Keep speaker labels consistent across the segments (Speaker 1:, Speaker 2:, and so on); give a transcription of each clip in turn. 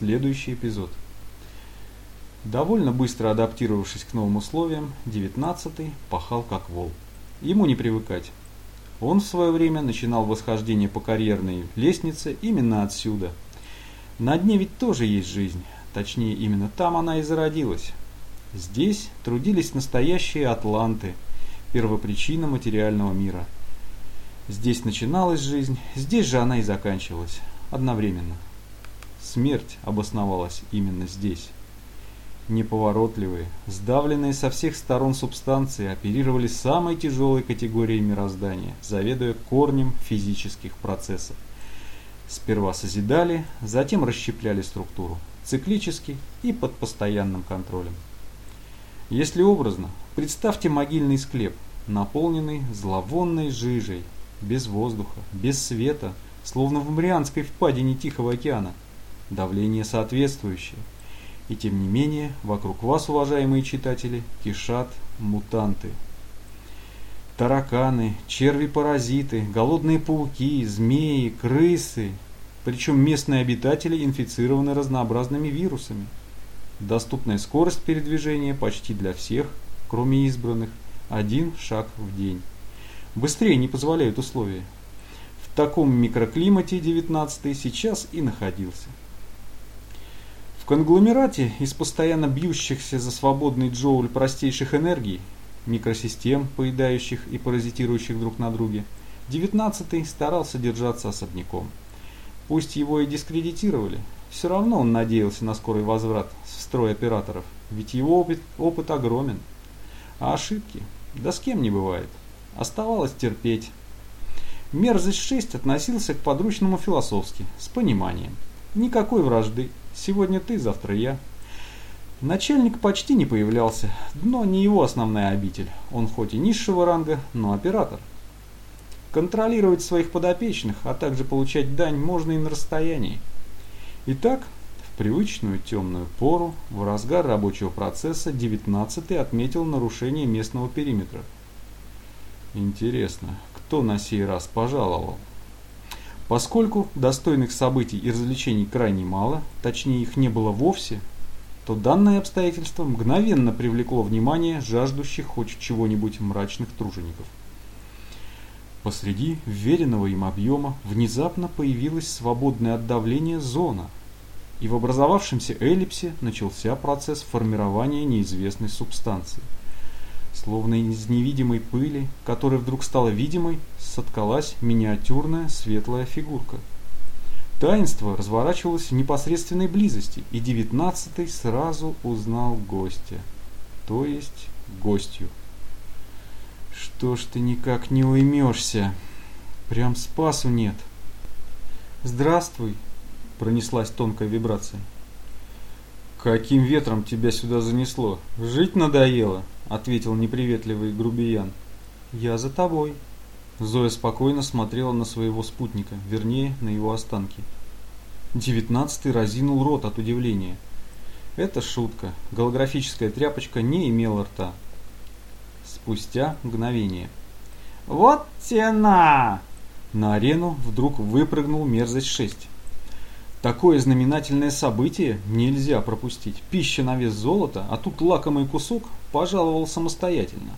Speaker 1: Следующий эпизод. Довольно быстро адаптировавшись к новым условиям, девятнадцатый пахал как вол. Ему не привыкать. Он в свое время начинал восхождение по карьерной лестнице именно отсюда. На дне ведь тоже есть жизнь, точнее именно там она и зародилась. Здесь трудились настоящие атланты, первопричина материального мира. Здесь начиналась жизнь, здесь же она и заканчивалась, одновременно. Смерть обосновалась именно здесь. Неповоротливые, сдавленные со всех сторон субстанции оперировали самой тяжелой категорией мироздания, заведуя корнем физических процессов. Сперва созидали, затем расщепляли структуру, циклически и под постоянным контролем. Если образно, представьте могильный склеп, наполненный зловонной жижей, без воздуха, без света, словно в Марианской впадине Тихого океана. Давление соответствующее – и тем не менее, вокруг вас, уважаемые читатели, кишат мутанты. Тараканы, черви-паразиты, голодные пауки, змеи, крысы. Причем местные обитатели инфицированы разнообразными вирусами. Доступная скорость передвижения почти для всех, кроме избранных, один шаг в день. Быстрее не позволяют условия. В таком микроклимате 19 сейчас и находился конгломерате из постоянно бьющихся за свободный джоуль простейших энергий, микросистем, поедающих и паразитирующих друг на друге, девятнадцатый старался держаться особняком. Пусть его и дискредитировали, все равно он надеялся на скорый возврат в строй операторов, ведь его опыт, опыт огромен. А ошибки? Да с кем не бывает. Оставалось терпеть. Мерзость 6 относился к подручному философски, с пониманием. Никакой вражды, Сегодня ты, завтра я. Начальник почти не появлялся, но не его основная обитель. Он хоть и низшего ранга, но оператор. Контролировать своих подопечных, а также получать дань можно и на расстоянии. Итак, в привычную темную пору, в разгар рабочего процесса, 19-й отметил нарушение местного периметра. Интересно, кто на сей раз пожаловал? Поскольку достойных событий и развлечений крайне мало, точнее их не было вовсе, то данное обстоятельство мгновенно привлекло внимание жаждущих хоть чего-нибудь мрачных тружеников. Посреди вверенного им объема внезапно появилась свободная от давления зона, и в образовавшемся эллипсе начался процесс формирования неизвестной субстанции – Словно из невидимой пыли, которая вдруг стала видимой, соткалась миниатюрная светлая фигурка. Таинство разворачивалось в непосредственной близости, и девятнадцатый сразу узнал гостя, то есть гостью. Что ж ты никак не уймешься? Прям спасу нет. Здравствуй, пронеслась тонкая вибрация. Каким ветром тебя сюда занесло? Жить надоело? ответил неприветливый грубиян. «Я за тобой». Зоя спокойно смотрела на своего спутника, вернее, на его останки. Девятнадцатый разинул рот от удивления. Это шутка. Голографическая тряпочка не имела рта. Спустя мгновение. «Вот тена!» На арену вдруг выпрыгнул мерзость 6. Такое знаменательное событие нельзя пропустить. Пища на вес золота, а тут лакомый кусок пожаловал самостоятельно.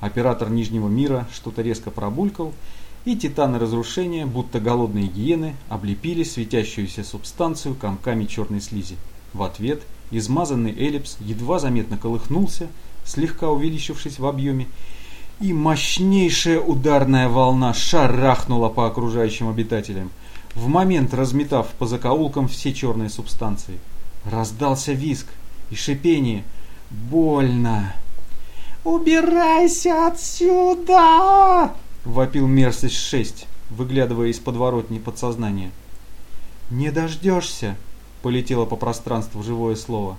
Speaker 1: Оператор Нижнего мира что-то резко пробулькал, и титаны разрушения, будто голодные гиены, облепили светящуюся субстанцию комками черной слизи. В ответ измазанный эллипс едва заметно колыхнулся, слегка увеличившись в объеме, и мощнейшая ударная волна шарахнула по окружающим обитателям в момент разметав по закоулкам все черные субстанции. Раздался виск и шипение. Больно. «Убирайся отсюда!» — вопил Мерсис 6, выглядывая из подворотни подсознания. «Не дождешься!» — полетело по пространству живое слово.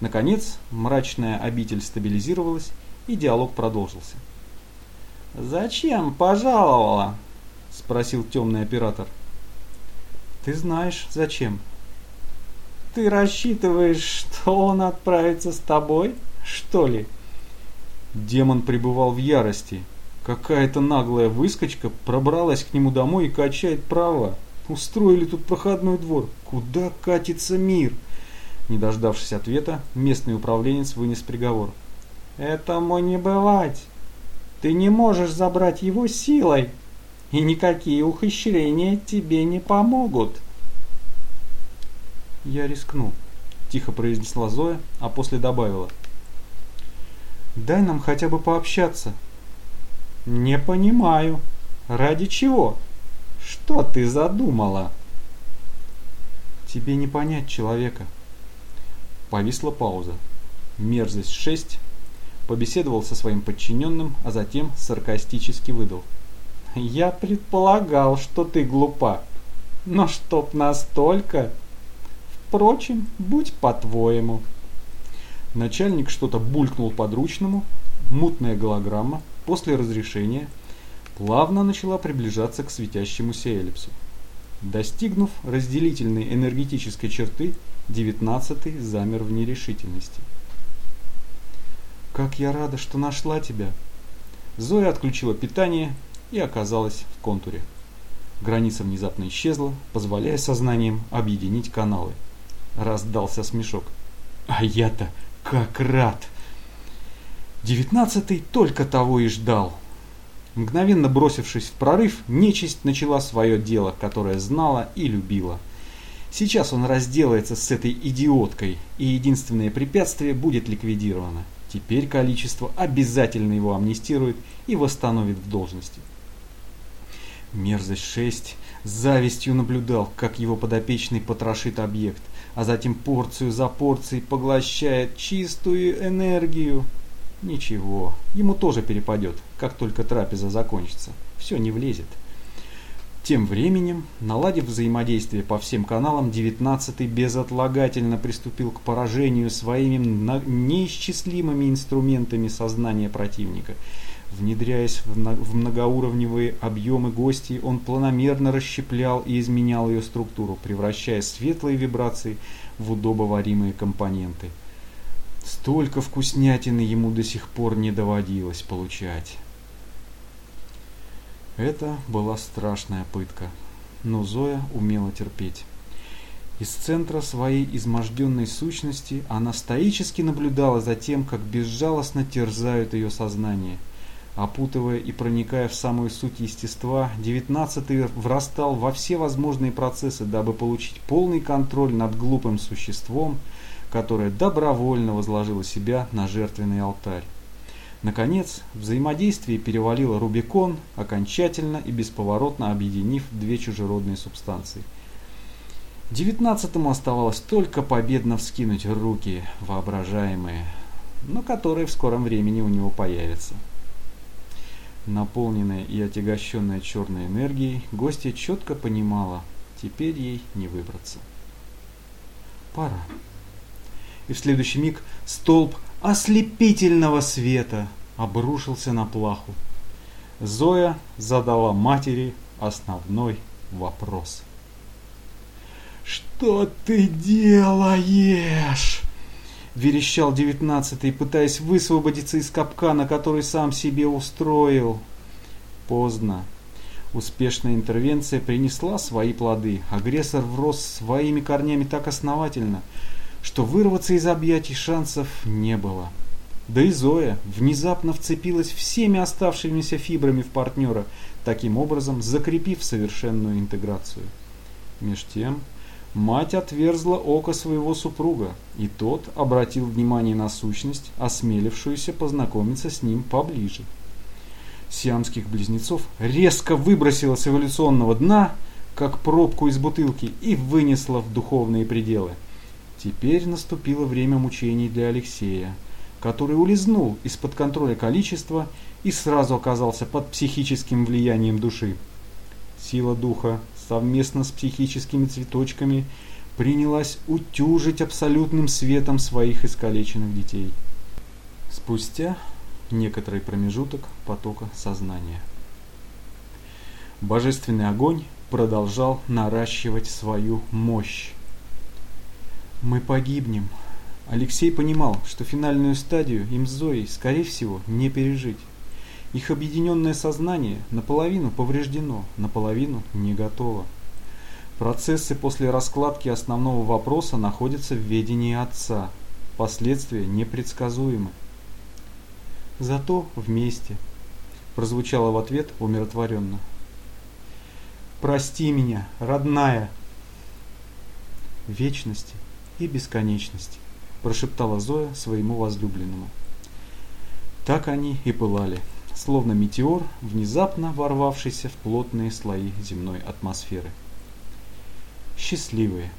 Speaker 1: Наконец, мрачная обитель стабилизировалась, и диалог продолжился. «Зачем пожаловала?» — спросил темный оператор. Ты знаешь, зачем. Ты рассчитываешь, что он отправится с тобой, что ли? Демон пребывал в ярости. Какая-то наглая выскочка пробралась к нему домой и качает права. Устроили тут проходной двор. Куда катится мир? Не дождавшись ответа, местный управленец вынес приговор. Этому не бывать. Ты не можешь забрать его силой, и никакие ухищрения тебе не помогут. Я рискну, тихо произнесла Зоя, а после добавила. Дай нам хотя бы пообщаться. Не понимаю. Ради чего? Что ты задумала? Тебе не понять человека. Повисла пауза. Мерзость 6 побеседовал со своим подчиненным, а затем саркастически выдал. «Я предполагал, что ты глупа, но чтоб настолько...» Впрочем, будь по-твоему. Начальник что-то булькнул подручному, мутная голограмма после разрешения плавно начала приближаться к светящемуся эллипсу. Достигнув разделительной энергетической черты, девятнадцатый замер в нерешительности. «Как я рада, что нашла тебя!» Зоя отключила питание и оказалась в контуре. Граница внезапно исчезла, позволяя сознанием объединить каналы. Раздался смешок. «А я-то как рад!» Девятнадцатый только того и ждал. Мгновенно бросившись в прорыв, нечисть начала свое дело, которое знала и любила. Сейчас он разделается с этой идиоткой, и единственное препятствие будет ликвидировано. Теперь количество обязательно его амнистирует и восстановит в должности. Мерзость 6 с завистью наблюдал, как его подопечный потрошит объект, а затем порцию за порцией поглощает чистую энергию. Ничего, ему тоже перепадет, как только трапеза закончится. Все не влезет. Тем временем, наладив взаимодействие по всем каналам, 19-й безотлагательно приступил к поражению своими неисчислимыми инструментами сознания противника. Внедряясь в многоуровневые объемы гостей, он планомерно расщеплял и изменял ее структуру, превращая светлые вибрации в удобоваримые компоненты. Столько вкуснятины ему до сих пор не доводилось получать. Это была страшная пытка, но Зоя умела терпеть. Из центра своей изможденной сущности она стоически наблюдала за тем, как безжалостно терзают ее сознание. Опутывая и проникая в самую суть естества, девятнадцатый врастал во все возможные процессы, дабы получить полный контроль над глупым существом, которое добровольно возложило себя на жертвенный алтарь. Наконец, взаимодействие перевалило Рубикон, окончательно и бесповоротно объединив две чужеродные субстанции. Девятнадцатому оставалось только победно вскинуть руки, воображаемые, но которые в скором времени у него появятся. Наполненная и отягощенная черной энергией, гостья четко понимала, теперь ей не выбраться. Пора. И в следующий миг столб ослепительного света обрушился на плаху. Зоя задала матери основной вопрос. «Что ты делаешь?» Верещал девятнадцатый, пытаясь высвободиться из капкана, который сам себе устроил. Поздно. Успешная интервенция принесла свои плоды. Агрессор врос своими корнями так основательно, что вырваться из объятий шансов не было. Да и Зоя внезапно вцепилась всеми оставшимися фибрами в партнера, таким образом закрепив совершенную интеграцию. Меж тем, мать отверзла око своего супруга, и тот обратил внимание на сущность, осмелившуюся познакомиться с ним поближе. Сиамских близнецов резко выбросила с эволюционного дна, как пробку из бутылки, и вынесла в духовные пределы – Теперь наступило время мучений для Алексея, который улизнул из-под контроля количества и сразу оказался под психическим влиянием души. Сила духа совместно с психическими цветочками принялась утюжить абсолютным светом своих искалеченных детей. Спустя некоторый промежуток потока сознания. Божественный огонь продолжал наращивать свою мощь. Мы погибнем. Алексей понимал, что финальную стадию им с Зоей, скорее всего, не пережить. Их объединенное сознание наполовину повреждено, наполовину не готово. Процессы после раскладки основного вопроса находятся в ведении отца. Последствия непредсказуемы. Зато вместе, прозвучало в ответ умиротворенно. Прости меня, родная. Вечности и бесконечности, прошептала Зоя своему возлюбленному. Так они и пылали, словно метеор, внезапно ворвавшийся в плотные слои земной атмосферы. Счастливые,